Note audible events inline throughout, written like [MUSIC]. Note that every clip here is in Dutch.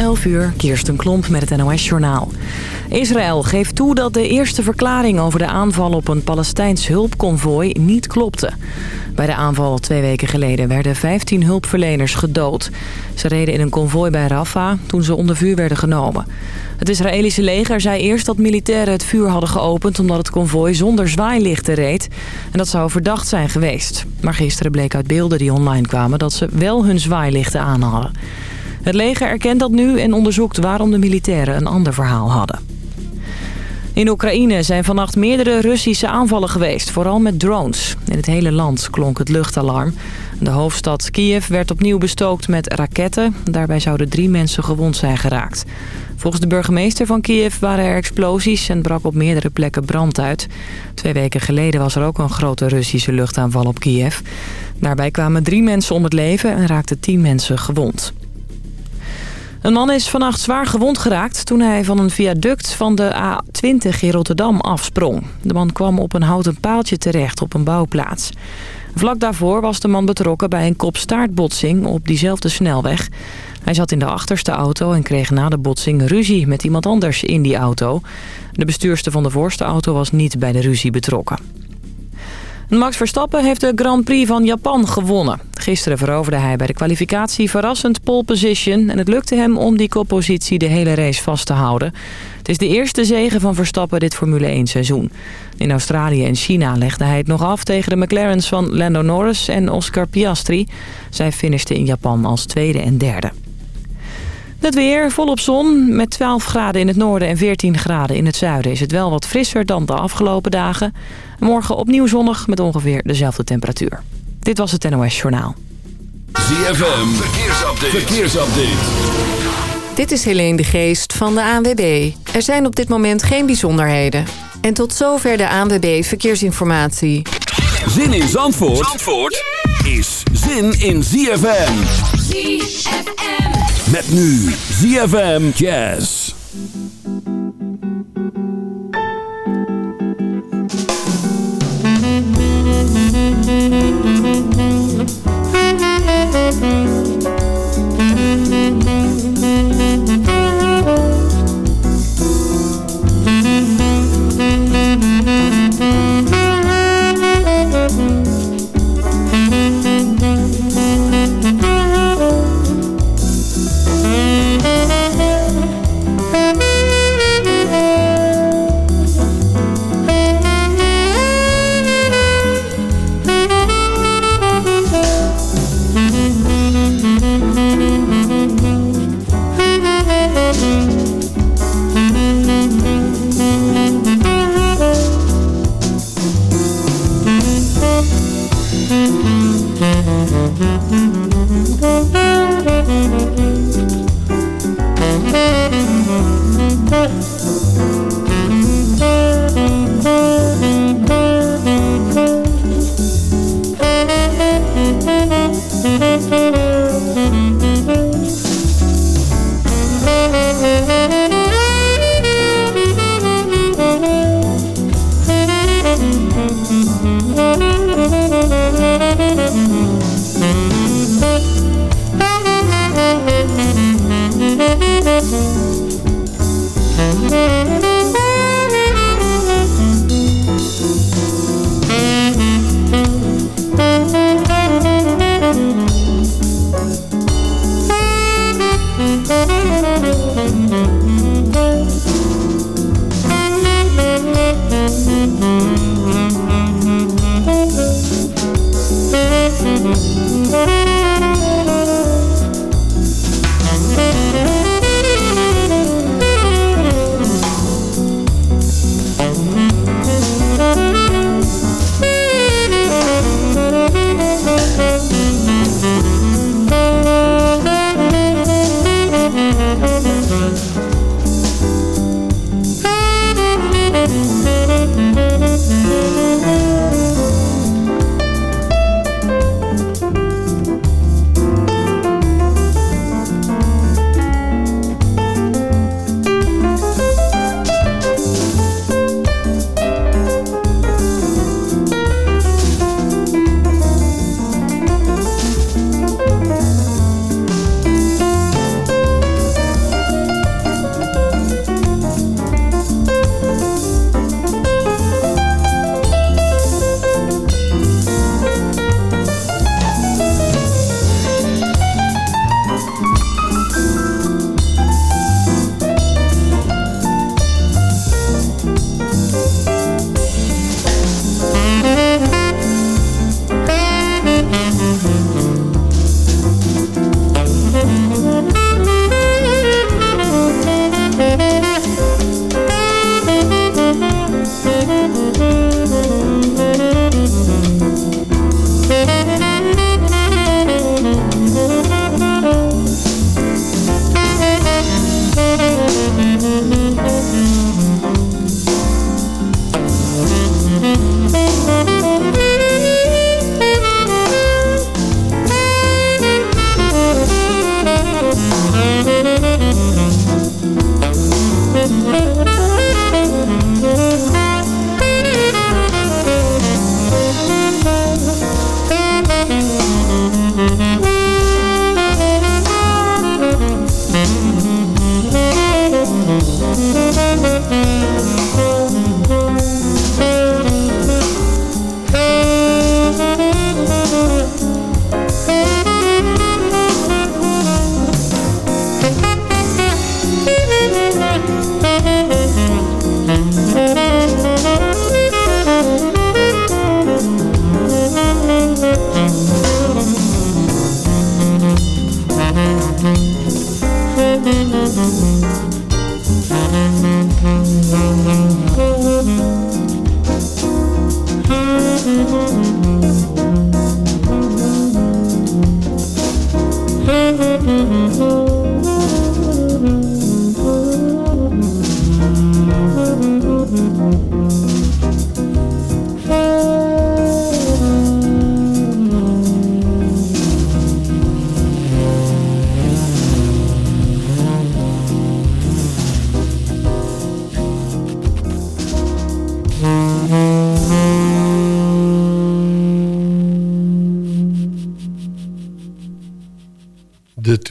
11 uur, Kirsten Klomp met het NOS-journaal. Israël geeft toe dat de eerste verklaring over de aanval op een Palestijns hulpconvooi niet klopte. Bij de aanval twee weken geleden werden 15 hulpverleners gedood. Ze reden in een konvooi bij Rafah toen ze onder vuur werden genomen. Het Israëlische leger zei eerst dat militairen het vuur hadden geopend... omdat het konvooi zonder zwaailichten reed. En dat zou verdacht zijn geweest. Maar gisteren bleek uit beelden die online kwamen... dat ze wel hun zwaailichten aan hadden. Het leger erkent dat nu en onderzoekt waarom de militairen een ander verhaal hadden. In Oekraïne zijn vannacht meerdere Russische aanvallen geweest, vooral met drones. In het hele land klonk het luchtalarm. De hoofdstad Kiev werd opnieuw bestookt met raketten. Daarbij zouden drie mensen gewond zijn geraakt. Volgens de burgemeester van Kiev waren er explosies en brak op meerdere plekken brand uit. Twee weken geleden was er ook een grote Russische luchtaanval op Kiev. Daarbij kwamen drie mensen om het leven en raakten tien mensen gewond. Een man is vannacht zwaar gewond geraakt toen hij van een viaduct van de A20 in Rotterdam afsprong. De man kwam op een houten paaltje terecht op een bouwplaats. Vlak daarvoor was de man betrokken bij een kopstaartbotsing op diezelfde snelweg. Hij zat in de achterste auto en kreeg na de botsing ruzie met iemand anders in die auto. De bestuurster van de voorste auto was niet bij de ruzie betrokken. Max Verstappen heeft de Grand Prix van Japan gewonnen. Gisteren veroverde hij bij de kwalificatie verrassend pole position... en het lukte hem om die koppositie de hele race vast te houden. Het is de eerste zege van Verstappen dit Formule 1 seizoen. In Australië en China legde hij het nog af tegen de McLaren's van Lando Norris en Oscar Piastri. Zij finishten in Japan als tweede en derde. Het weer volop zon. Met 12 graden in het noorden en 14 graden in het zuiden is het wel wat frisser dan de afgelopen dagen. Morgen opnieuw zonnig met ongeveer dezelfde temperatuur. Dit was het NOS Journaal. ZFM, verkeersupdate. verkeersupdate. Dit is Helene de Geest van de ANWB. Er zijn op dit moment geen bijzonderheden. En tot zover de ANWB Verkeersinformatie. Zin in Zandvoort, Zandvoort is zin in ZFM. ZFM. Met nu ZFM Jazz.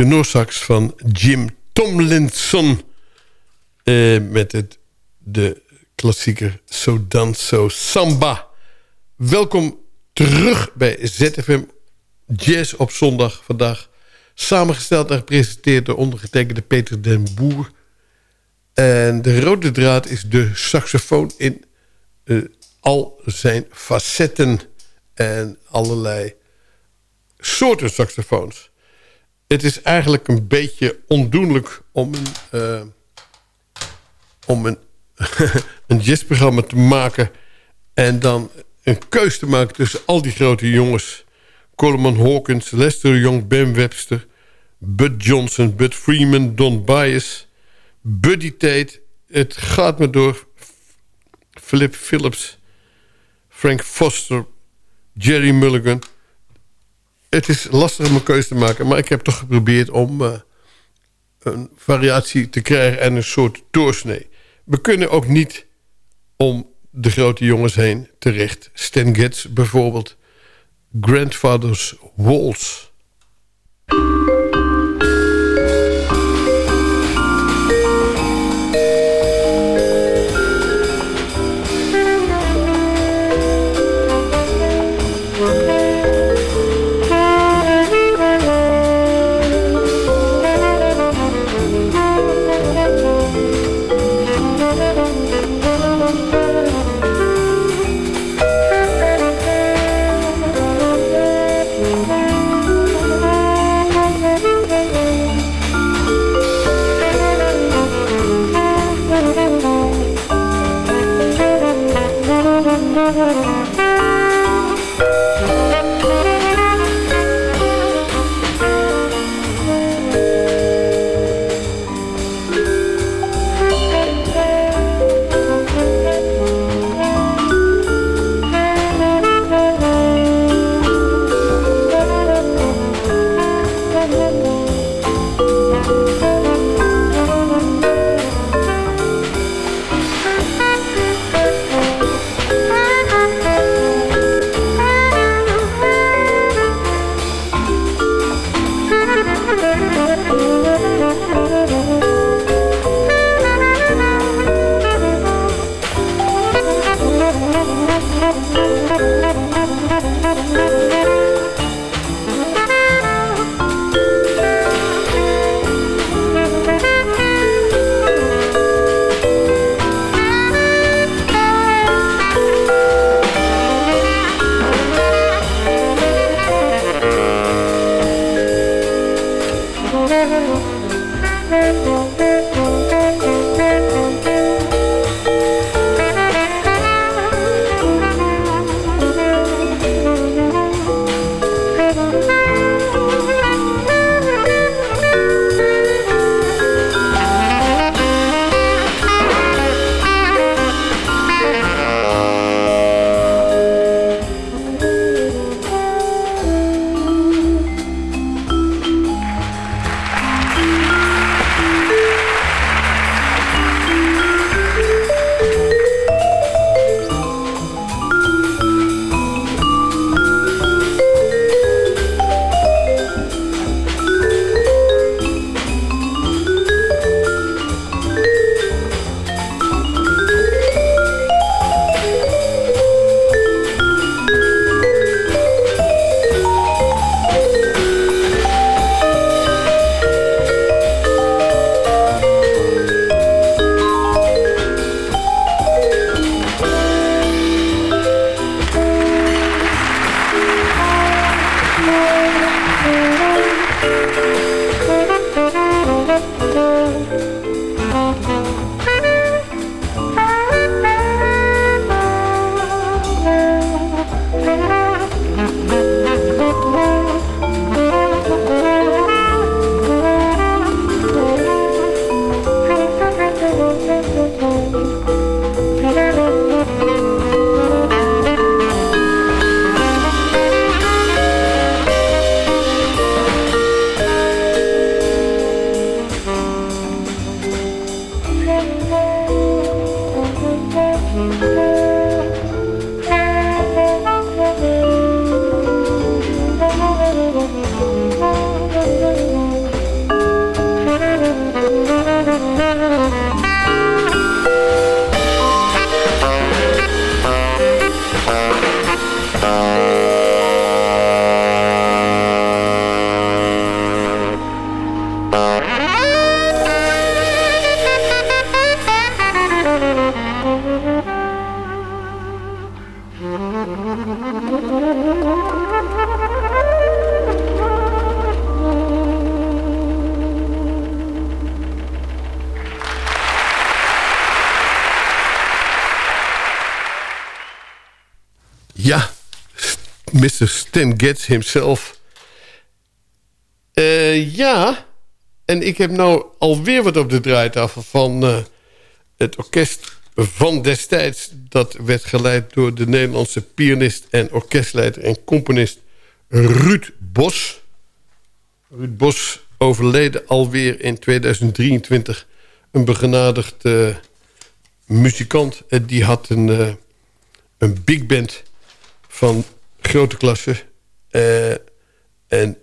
Tenorsax van Jim Tomlinson. Eh, met het, de klassieker So Danso Samba. Welkom terug bij ZFM Jazz op zondag vandaag. Samengesteld en gepresenteerd door ondergetekende Peter den Boer. En de rode draad is de saxofoon in uh, al zijn facetten. En allerlei soorten saxofoons het is eigenlijk een beetje ondoenlijk om een, uh, om een, [LAUGHS] een jazzprogramma te maken... en dan een keus te maken tussen al die grote jongens... Coleman Hawkins, Lester Young, Ben Webster... Bud Johnson, Bud Freeman, Don Bias... Buddy Tate. Het gaat me door. Philip Phillips, Frank Foster, Jerry Mulligan het is lastig om een keuze te maken. Maar ik heb toch geprobeerd om uh, een variatie te krijgen en een soort doorsnee. We kunnen ook niet om de grote jongens heen terecht. Stan Getz bijvoorbeeld. Grandfather's Waltz. Thank you. Mr. Stan Getz himself. Uh, ja, en ik heb nou alweer wat op de draaitafel van uh, het orkest van destijds. Dat werd geleid door de Nederlandse pianist en orkestleider en componist Ruud Bos. Ruud Bos overleden alweer in 2023. Een begenadigd uh, muzikant. Die had een, een big band van grote klasse. Uh, en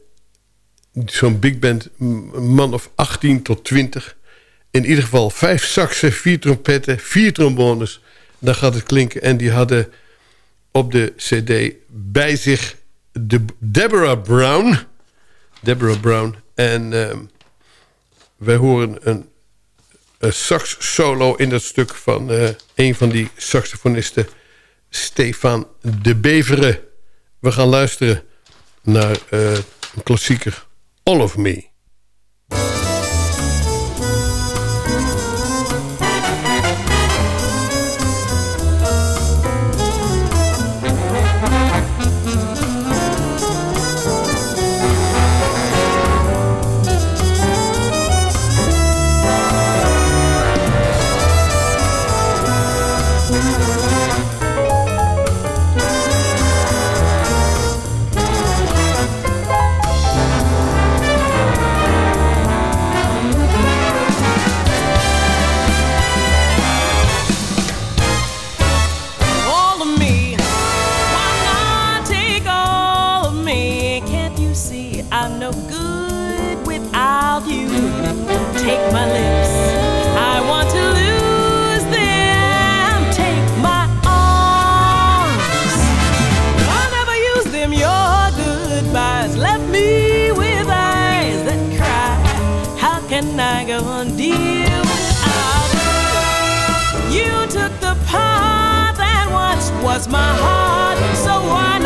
zo'n big band, een man of 18 tot 20. In ieder geval vijf saxen, vier trompetten, vier trombones. Dan gaat het klinken. En die hadden op de cd bij zich de Deborah Brown. Deborah Brown. En uh, wij horen een, een sax solo in dat stuk van uh, een van die saxofonisten... Stefan de Beveren. We gaan luisteren naar uh, een klassieker. All of Me. Was my heart, so why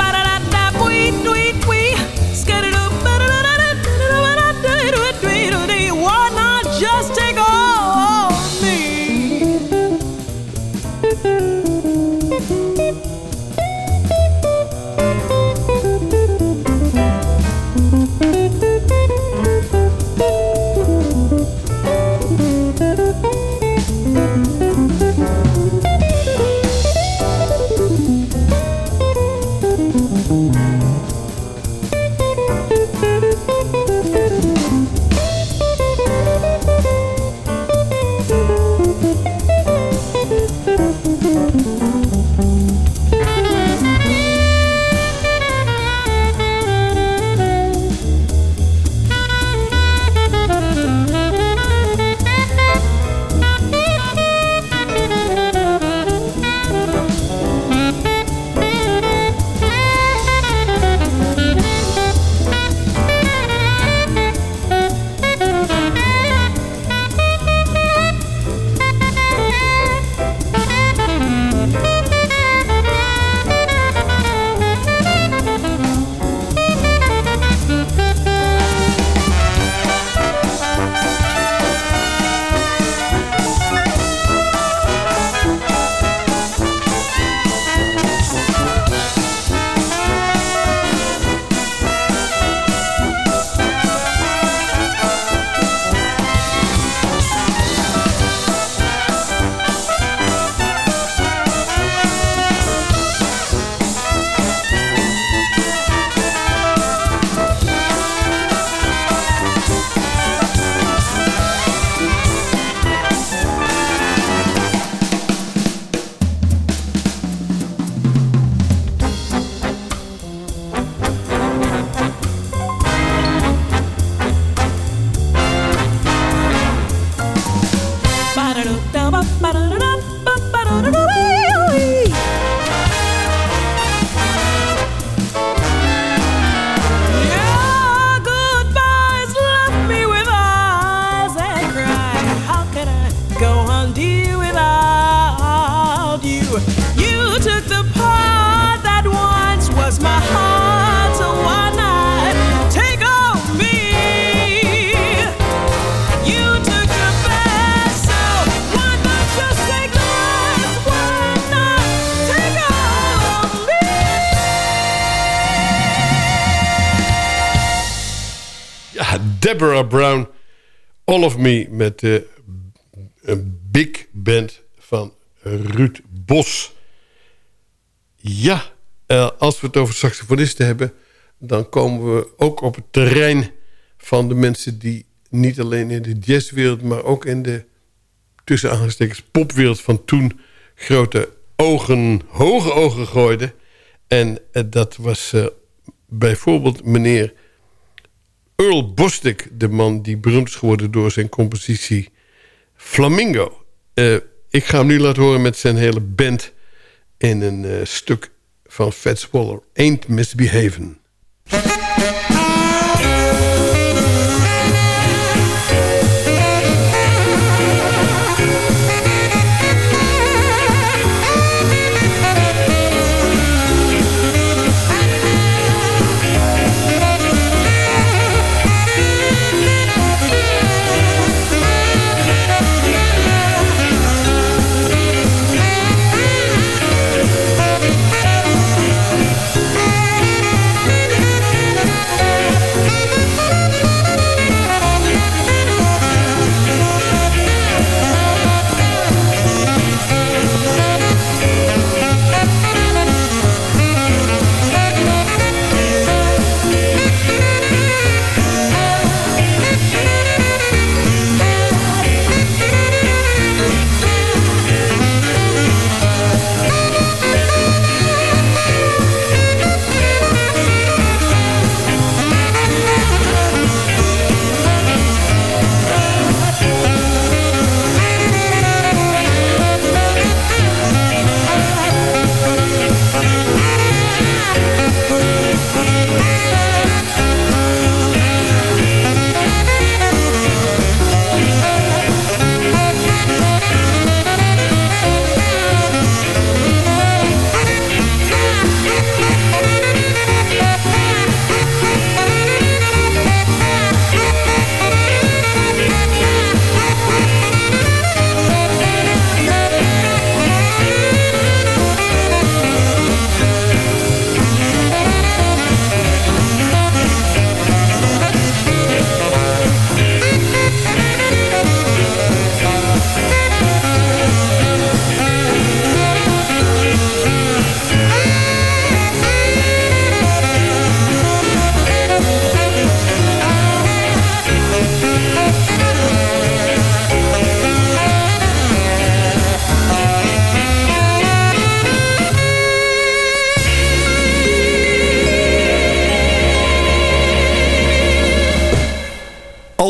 Brown, All of Me met de een big band van Ruud Bos. Ja, eh, als we het over saxofonisten hebben... dan komen we ook op het terrein van de mensen... die niet alleen in de jazzwereld... maar ook in de tussen aangestekens popwereld van toen... grote ogen, hoge ogen gooiden. En eh, dat was eh, bijvoorbeeld meneer Earl Bostic, de man die beroemd is geworden door zijn compositie Flamingo. Eh, ik ga hem nu laten horen met zijn hele band in een eh, stuk van Fats Waller, Ain't Misbehaven.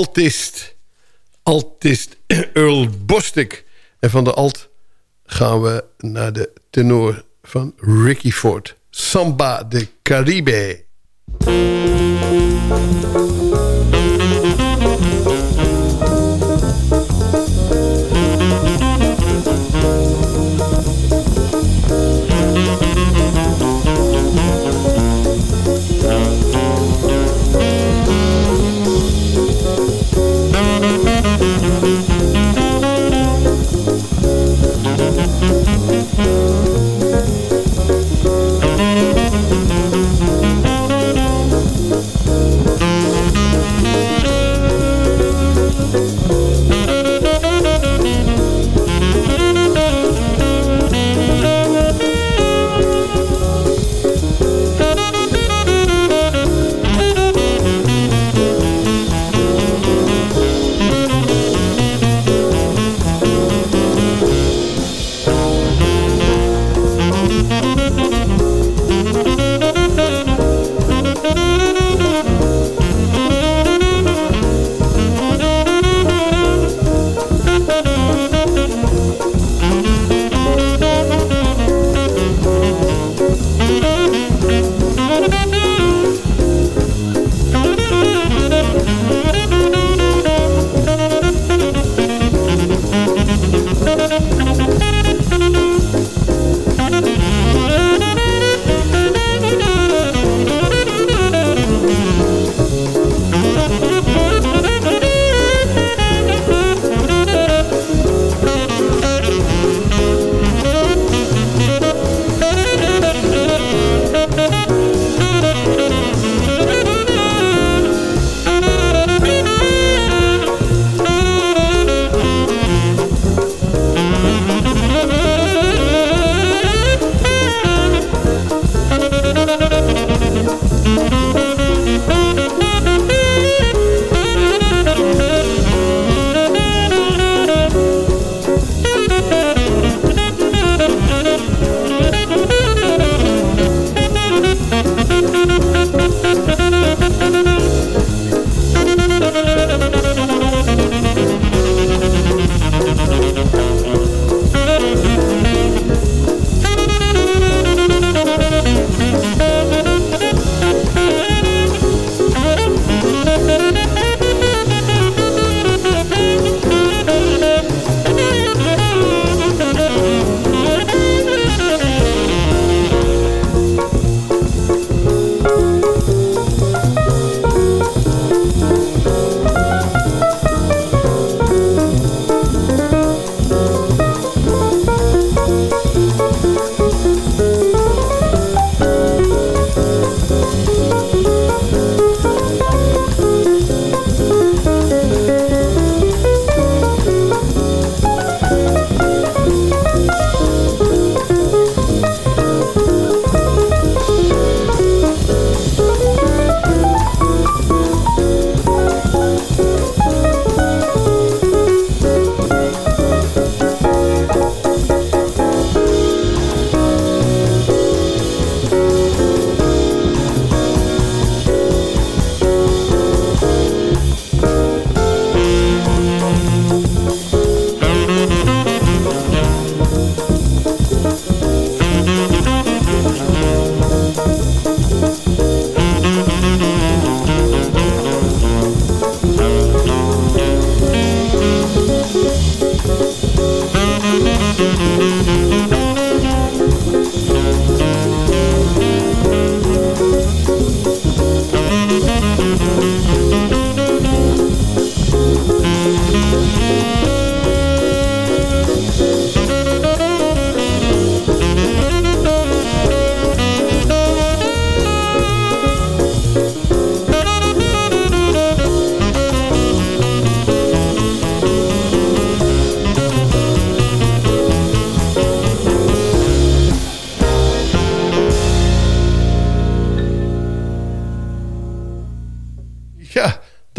Altist. Altist Earl Bostic. En van de alt gaan we naar de tenor van Ricky Ford. Samba de Caribe.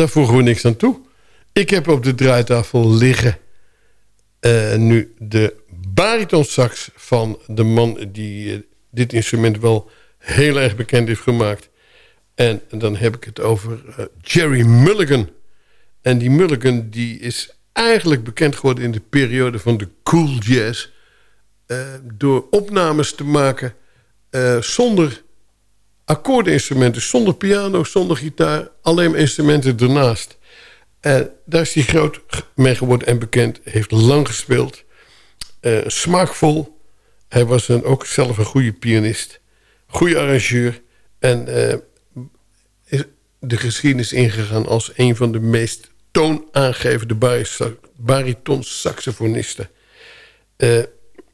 Daar voegen we niks aan toe. Ik heb op de draaitafel liggen... Uh, nu de baritonsax van de man die uh, dit instrument wel heel erg bekend heeft gemaakt. En, dan heb ik het over uh, Jerry Mulligan. En die Mulligan die is eigenlijk bekend geworden... in de periode van de cool jazz... Door opnames te maken zonder akkoordinstrumenten... zonder piano, zonder gitaar, alleen instrumenten ernaast. En daar is hij groot mee geworden en bekend. Heeft lang gespeeld. Uh, smaakvol. Hij was een, ook zelf een goede pianist. Goede arrangeur. En is de geschiedenis ingegaan als een van de meest toonaangevende bariton-saxofonisten. Uh,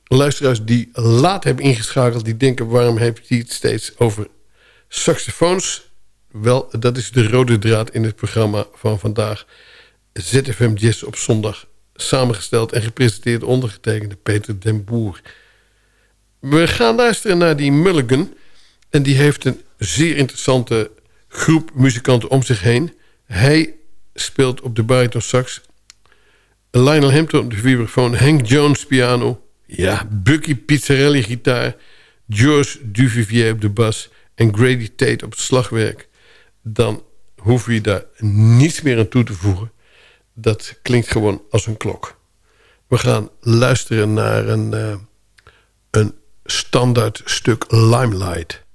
luisteraars die laat hebben ingeschakeld... die denken, waarom heeft hij het steeds over saxofoons? Wel, dat is de rode draad in het programma van vandaag. ZFM Jazz op zondag. Samengesteld en gepresenteerd ondergetekende Peter den Boer. We gaan luisteren naar die Mulligan. En die heeft een zeer interessante groep muzikanten om zich heen. Hij speelt op de bariton sax. Lionel Hampton op de vibrafoon. Hank Jones piano. Ja, Bucky Pizzarelli gitaar. George Duvivier op de bas. En Grady Tate op het slagwerk. Dan hoef je daar niets meer aan toe te voegen. Dat klinkt gewoon als een klok. We gaan luisteren naar een, uh, een standaard stuk Limelight.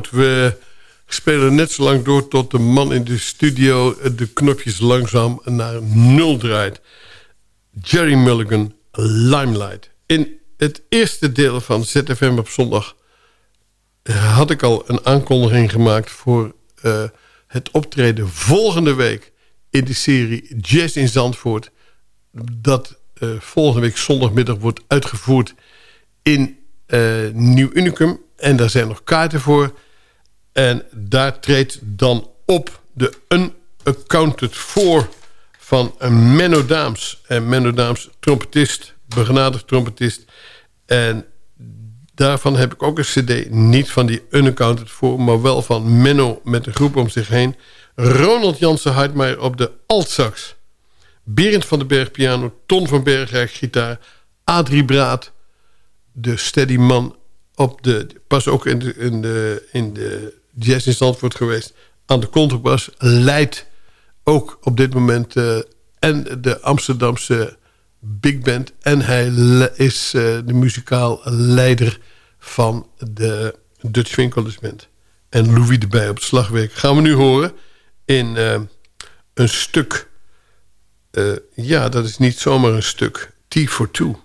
We spelen net zo lang door tot de man in de studio de knopjes langzaam naar nul draait. Jerry Mulligan, Limelight. In het eerste deel van ZFM op zondag had ik al een aankondiging gemaakt voor uh, het optreden volgende week in de serie Jazz in Zandvoort. Dat uh, volgende week zondagmiddag wordt uitgevoerd in uh, Nieuw Unicum. En daar zijn nog kaarten voor. En daar treedt dan op de Unaccounted For van Menno Daams. En Menno Daams, trompetist, begenadigd trompetist. En daarvan heb ik ook een cd. Niet van die Unaccounted For, maar wel van Menno met een groep om zich heen. Ronald Jansen Hartmeijer op de altsax. Berend van den Berg piano, Ton van Bergrijk gitaar... Adrie Braat, de steady man op de, pas ook in de, in de, in de jazz in Zandvoort geweest... aan de contrabas, leidt ook op dit moment... Uh, en de Amsterdamse big band... en hij is uh, de muzikaal leider van de Dutch Winkelers Band. En Louis erbij op het slagwerk. Gaan we nu horen in uh, een stuk... ja, dat is niet zomaar een stuk. T for Two.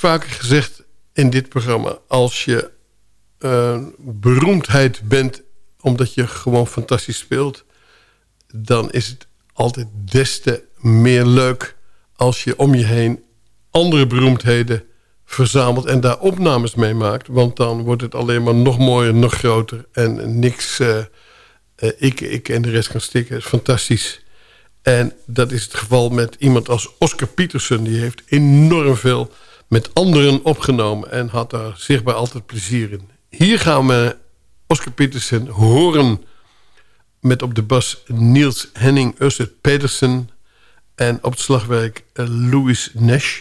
Vaker gezegd in dit programma. Als je uh, beroemdheid bent omdat je gewoon fantastisch speelt... dan is het altijd des te meer leuk als je om je heen andere beroemdheden verzamelt en daar opnames mee maakt. Want dan wordt het alleen maar nog mooier, nog groter. En niks, uh, uh, ik, ik en de rest kan stikken. Het is fantastisch. En dat is het geval met iemand als Oscar Peterson. Die heeft enorm veel met anderen opgenomen. En had daar zichtbaar altijd plezier in. Hier gaan we Oscar Peterson horen. Met op de bas Niels Henning Usset Pedersen. En op het slagwerk uh, Louis Nash.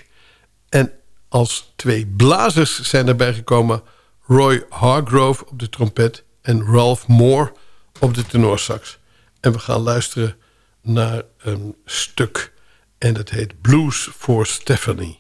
En als twee blazers zijn erbij gekomen... Roy Hargrove op de trompet en Ralph Moore op de tenorsax. En we gaan luisteren naar een stuk. En dat heet Blues for Stephanie.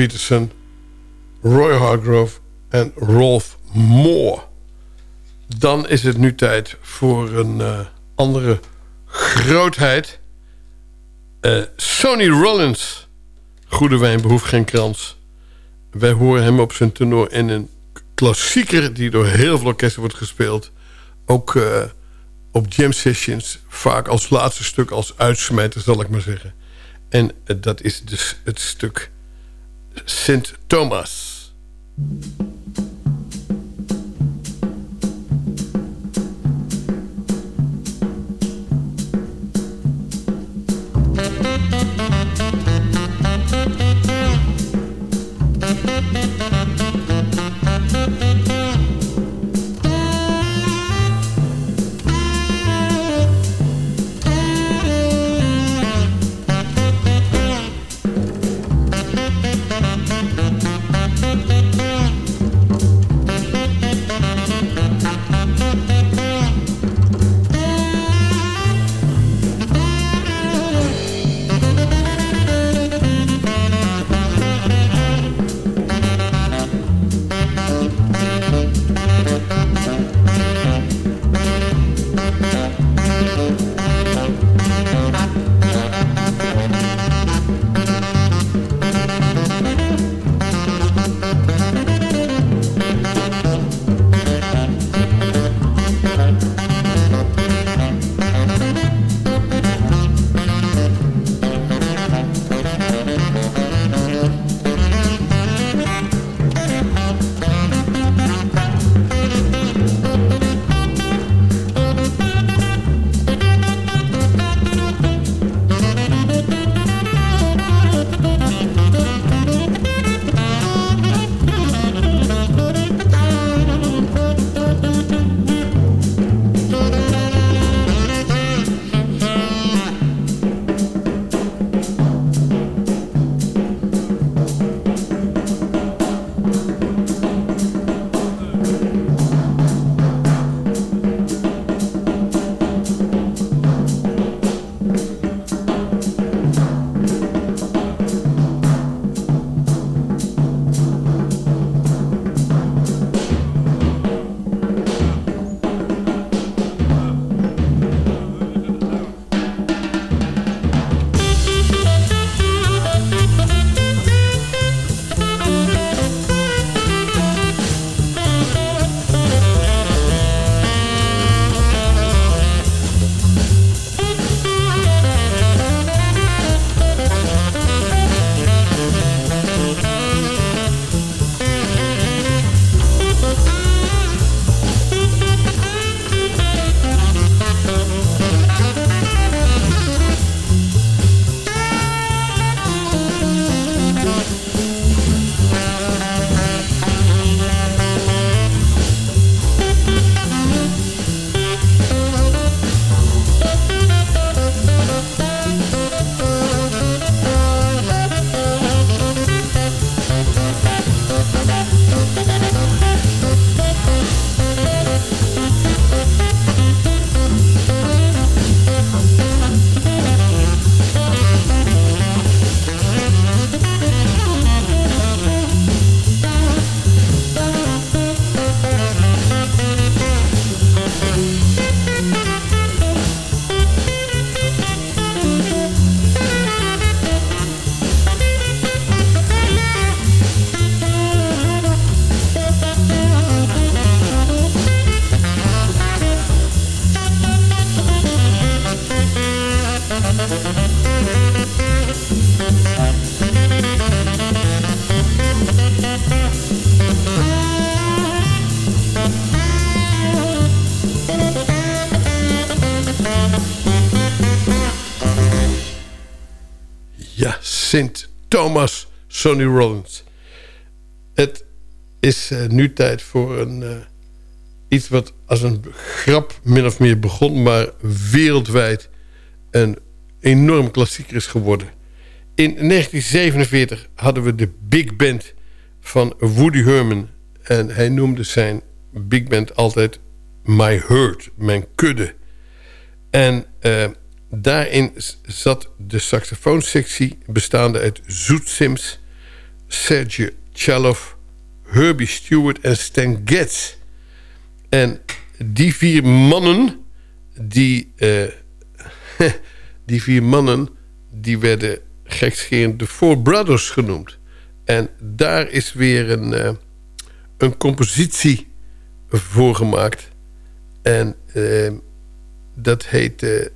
Peterson, Roy Hargrove en Rolf Moore. Dan is het nu tijd voor een uh, andere grootheid. Uh, Sonny Rollins. Goede wijn behoeft geen krans. Wij horen hem op zijn tenor in een klassieker... die door heel veel orkesten wordt gespeeld. Ook uh, op jam sessions. Vaak als laatste stuk, als uitsmijter zal ik maar zeggen. En dat is dus het stuk Sint Thomas. Sint Thomas Sonny Rollins. Het is uh, nu tijd voor een, uh, iets wat als een grap min of meer begon... maar wereldwijd een enorm klassieker is geworden. In 1947 hadden we de big band van Woody Herman... en hij noemde zijn big band altijd My Hurt, mijn kudde. En... Uh, Daarin zat de saxofoonsectie bestaande uit Zoet Sims... Sergio Chaloff, Herbie Stewart en Stan Getz. En die vier mannen, die, eh, [LAUGHS] die vier mannen, die werden gekscherend de Four Brothers genoemd. En daar is weer een, eh, een compositie voor gemaakt. En eh, dat heet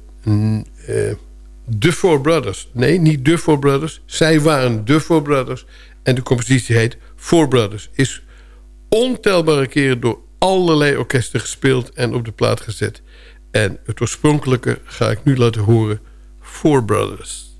The Four Brothers. Nee, niet The Four Brothers. Zij waren The Four Brothers. En de compositie heet Four Brothers. Is ontelbare keren door allerlei orkesten gespeeld en op de plaat gezet. En het oorspronkelijke ga ik nu laten horen. Four Brothers.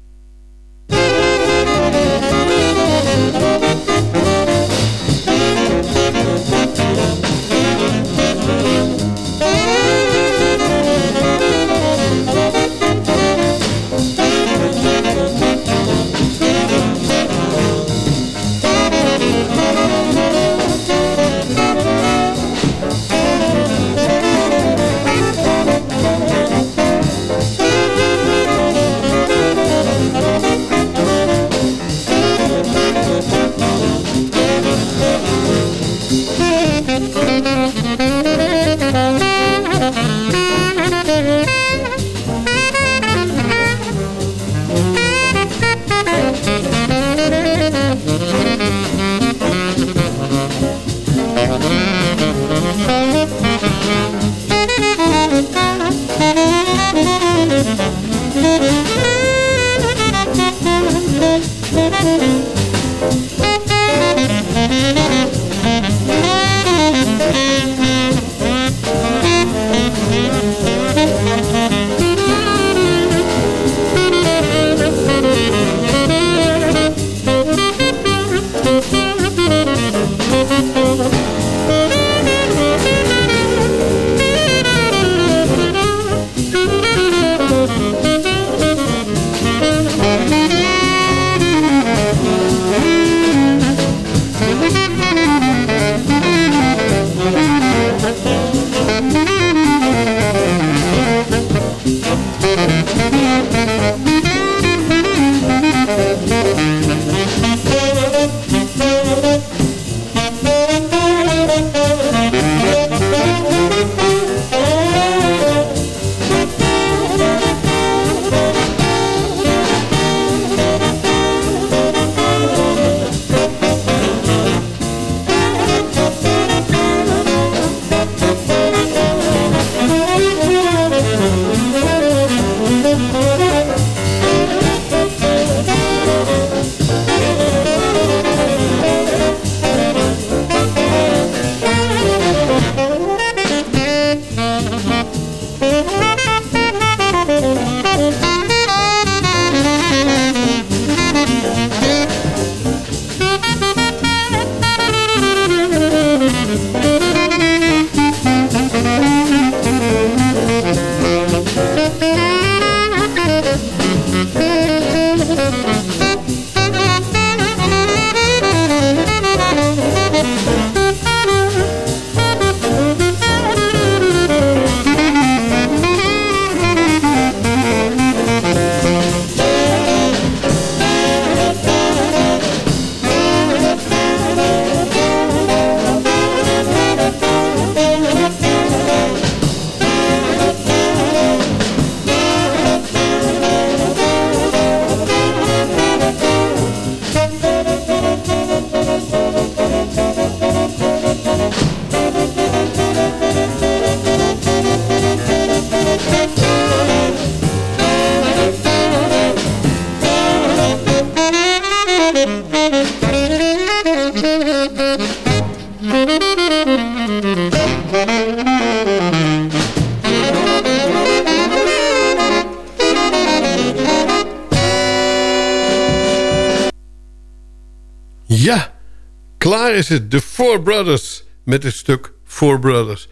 Is het, de Four Brothers met het stuk Four Brothers.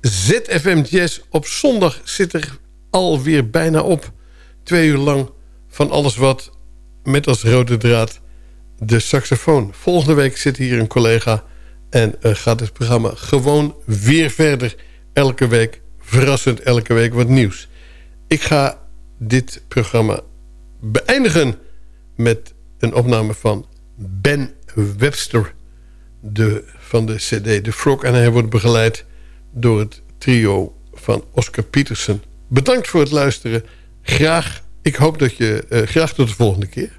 ZFM Jazz op zondag zit er alweer bijna op. Twee uur lang van alles wat met als rode draad de saxofoon. Volgende week zit hier een collega en gaat het programma gewoon weer verder. Elke week, verrassend elke week wat nieuws. Ik ga dit programma beëindigen met een opname van Ben Webster de, van de cd The Frog. En hij wordt begeleid door het trio van Oscar Peterson. Bedankt voor het luisteren. Graag, ik hoop dat je... Uh, graag tot de volgende keer.